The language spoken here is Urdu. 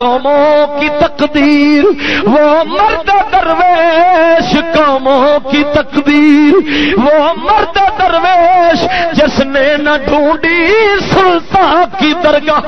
قوموں کی تقدیر، وہ مرد درویش قوموں کی تقدیر، وہ مرد درویش جس نے نہ ڈھونڈی سلطان کی درگاہ۔